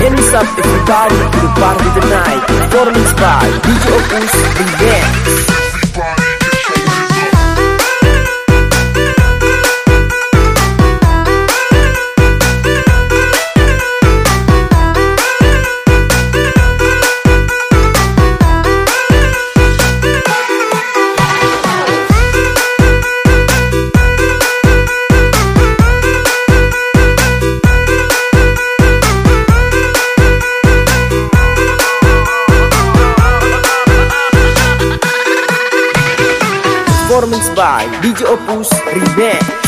What's up everybody to the party tonight Performance by DJ Opus Remix Performance by DJ Opus Remix